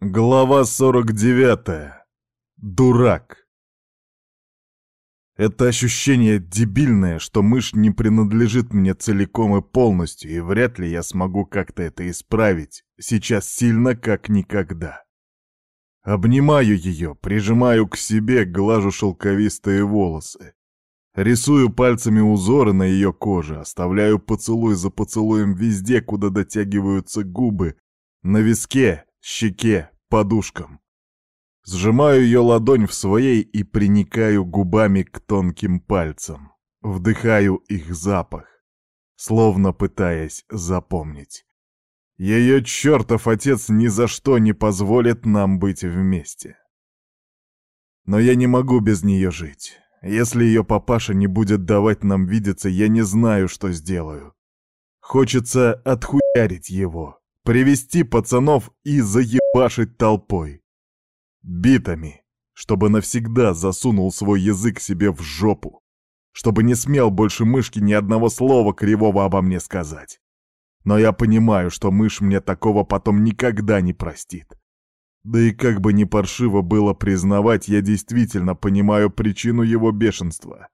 Глава 49. Дурак. Это ощущение дебильное, что мышь не принадлежит мне целиком и полностью, и вряд ли я смогу как-то это исправить, сейчас сильно как никогда. Обнимаю ее, прижимаю к себе, глажу шелковистые волосы. Рисую пальцами узоры на ее коже, оставляю поцелуй за поцелуем везде, куда дотягиваются губы, на виске, щеке, подушкам. Сжимаю ее ладонь в своей и приникаю губами к тонким пальцам. Вдыхаю их запах, словно пытаясь запомнить. Ее чертов отец ни за что не позволит нам быть вместе. Но я не могу без нее жить. Если ее папаша не будет давать нам видеться, я не знаю, что сделаю. Хочется отхуярить его, привести пацанов и заебашить толпой. Битами, чтобы навсегда засунул свой язык себе в жопу, чтобы не смел больше мышки ни одного слова кривого обо мне сказать. Но я понимаю, что мышь мне такого потом никогда не простит. Да и как бы ни паршиво было признавать, я действительно понимаю причину его бешенства.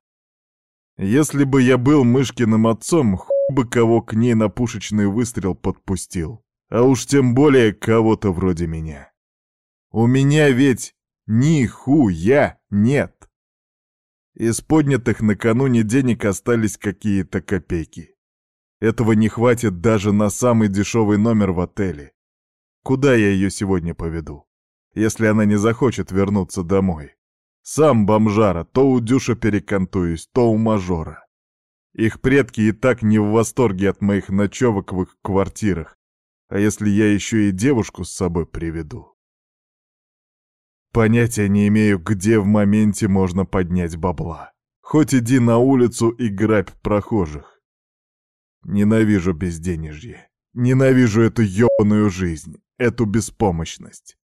Если бы я был мышкиным отцом, хуй бы кого к ней на пушечный выстрел подпустил а уж тем более кого-то вроде меня. У меня ведь ни хуя нет. Из поднятых накануне денег остались какие-то копейки. Этого не хватит даже на самый дешевый номер в отеле. Куда я ее сегодня поведу, если она не захочет вернуться домой? Сам бомжара, то у Дюша перекантуюсь, то у мажора. Их предки и так не в восторге от моих ночевок в их квартирах, а если я еще и девушку с собой приведу? Понятия не имею, где в моменте можно поднять бабла. Хоть иди на улицу и грабь прохожих. Ненавижу безденежье. Ненавижу эту ёбаную жизнь, эту беспомощность.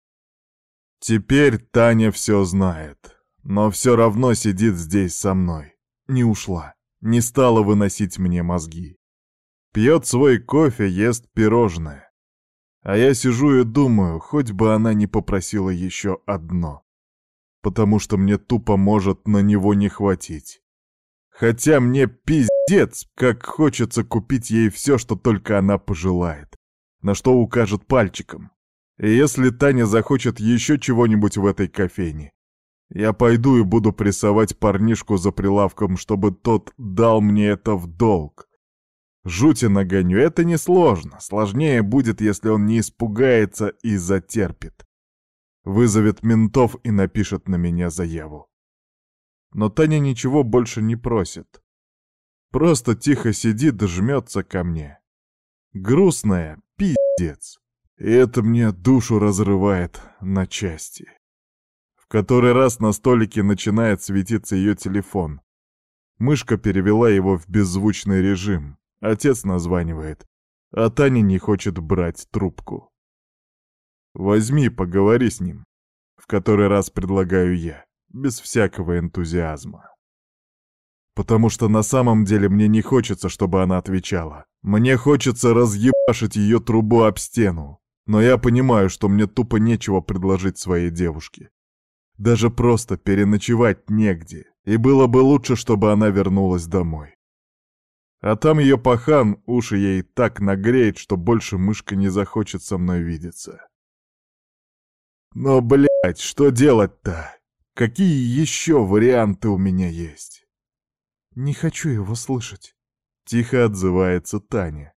Теперь Таня все знает, но все равно сидит здесь со мной. Не ушла, не стала выносить мне мозги. Пьет свой кофе, ест пирожное. А я сижу и думаю, хоть бы она не попросила еще одно. Потому что мне тупо может на него не хватить. Хотя мне пиздец, как хочется купить ей все, что только она пожелает. На что укажет пальчиком. И если Таня захочет еще чего-нибудь в этой кофейне, я пойду и буду прессовать парнишку за прилавком, чтобы тот дал мне это в долг. Жути нагоню, это несложно. Сложнее будет, если он не испугается и затерпит. Вызовет ментов и напишет на меня заяву. Но Таня ничего больше не просит. Просто тихо сидит и жмется ко мне. Грустная, пиздец. И это мне душу разрывает на части. В который раз на столике начинает светиться ее телефон. Мышка перевела его в беззвучный режим. Отец названивает, а Таня не хочет брать трубку. «Возьми, поговори с ним», — в который раз предлагаю я, без всякого энтузиазма. Потому что на самом деле мне не хочется, чтобы она отвечала. Мне хочется разъебашить ее трубу об стену. Но я понимаю, что мне тупо нечего предложить своей девушке. Даже просто переночевать негде. И было бы лучше, чтобы она вернулась домой. А там ее пахан уши ей так нагреет, что больше мышка не захочет со мной видеться. Но, блядь, что делать-то? Какие еще варианты у меня есть? Не хочу его слышать. Тихо отзывается Таня.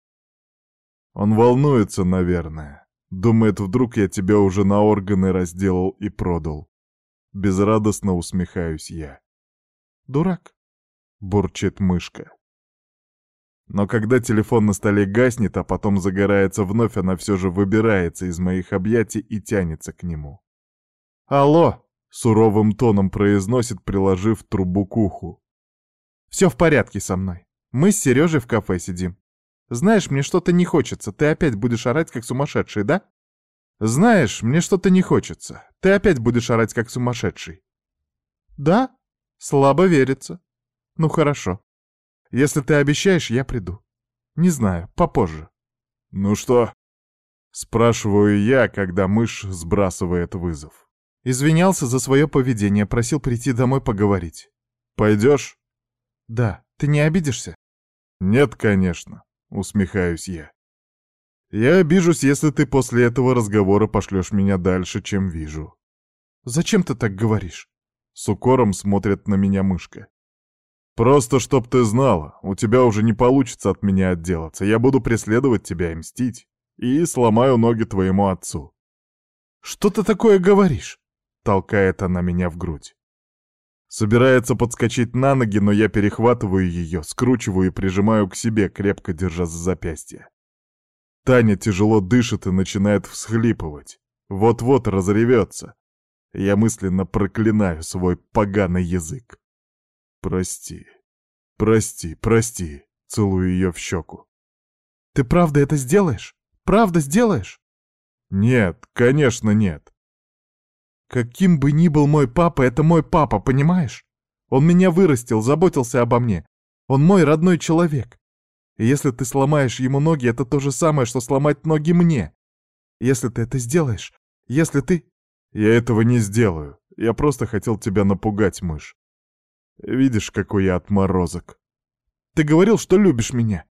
Он волнуется, наверное. Думает, вдруг я тебя уже на органы разделал и продал. Безрадостно усмехаюсь я. Дурак, бурчит мышка. Но когда телефон на столе гаснет, а потом загорается вновь, она все же выбирается из моих объятий и тянется к нему. «Алло!» — суровым тоном произносит, приложив трубу к уху. «Все в порядке со мной. Мы с Сережей в кафе сидим. Знаешь, мне что-то не хочется. Ты опять будешь орать, как сумасшедший, да? Знаешь, мне что-то не хочется. Ты опять будешь орать, как сумасшедший. Да? Слабо верится. Ну хорошо. Если ты обещаешь, я приду. Не знаю, попозже. Ну что? Спрашиваю я, когда мышь сбрасывает вызов. Извинялся за свое поведение, просил прийти домой поговорить. Пойдешь? Да. Ты не обидишься? Нет, конечно, усмехаюсь я. Я обижусь, если ты после этого разговора пошлешь меня дальше, чем вижу. Зачем ты так говоришь? С укором смотрит на меня мышка. Просто чтоб ты знала, у тебя уже не получится от меня отделаться. Я буду преследовать тебя и мстить. И сломаю ноги твоему отцу. Что ты такое говоришь? Толкает она меня в грудь. Собирается подскочить на ноги, но я перехватываю ее, скручиваю и прижимаю к себе, крепко держа за запястье. Таня тяжело дышит и начинает всхлипывать. Вот-вот разревется. Я мысленно проклинаю свой поганый язык. «Прости, прости, прости», — целую ее в щеку. «Ты правда это сделаешь? Правда сделаешь?» «Нет, конечно нет. Каким бы ни был мой папа, это мой папа, понимаешь? Он меня вырастил, заботился обо мне. Он мой родной человек. И если ты сломаешь ему ноги, это то же самое, что сломать ноги мне. Если ты это сделаешь, если ты... Я этого не сделаю. Я просто хотел тебя напугать, мышь. Видишь, какой я отморозок. Ты говорил, что любишь меня.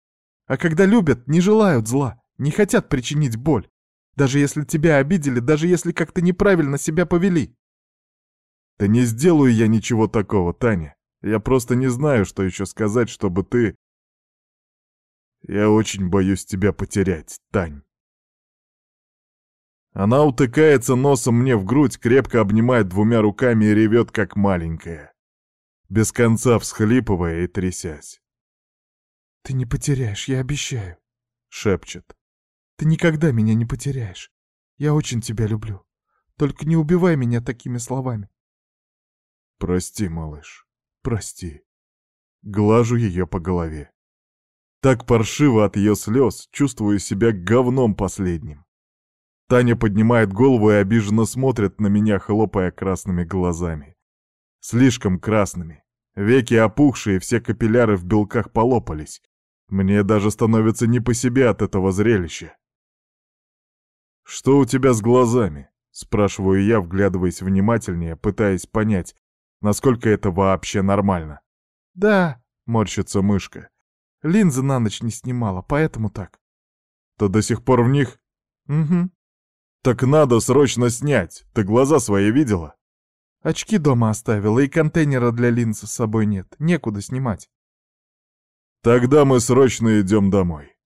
А когда любят, не желают зла, не хотят причинить боль. Даже если тебя обидели, даже если как-то неправильно себя повели. Да не сделаю я ничего такого, Таня. Я просто не знаю, что еще сказать, чтобы ты... Я очень боюсь тебя потерять, Тань. Она утыкается носом мне в грудь, крепко обнимает двумя руками и ревет, как маленькая, без конца всхлипывая и трясясь. «Ты не потеряешь, я обещаю», — шепчет. Ты никогда меня не потеряешь. Я очень тебя люблю. Только не убивай меня такими словами. Прости, малыш, прости. Глажу ее по голове. Так паршиво от ее слез, чувствую себя говном последним. Таня поднимает голову и обиженно смотрит на меня, хлопая красными глазами. Слишком красными. Веки опухшие, все капилляры в белках полопались. Мне даже становится не по себе от этого зрелища. «Что у тебя с глазами?» — спрашиваю я, вглядываясь внимательнее, пытаясь понять, насколько это вообще нормально. «Да», — морщится мышка. «Линзы на ночь не снимала, поэтому так». «Ты до сих пор в них?» «Угу». «Так надо срочно снять. Ты глаза свои видела?» «Очки дома оставила, и контейнера для линз с собой нет. Некуда снимать». «Тогда мы срочно идем домой».